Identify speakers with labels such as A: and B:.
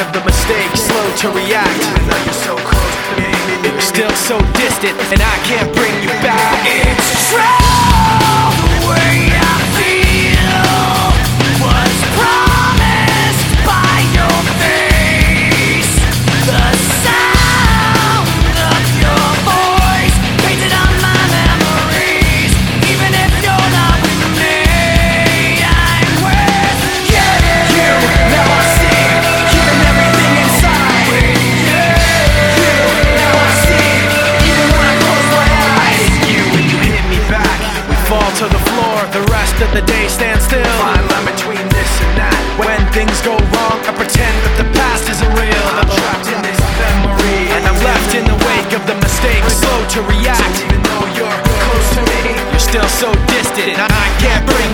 A: of the mistake, slow to react. Still so distant, and I can't bring you back. It's
B: true.
A: the rest of the day stands still. Fine line between this and that. When things go wrong, I pretend that the past isn't real. I'm trapped in this memory, and I'm left in the wake of the mistakes. Slow to react, even though you're close to me. You're still so distant, I can't bring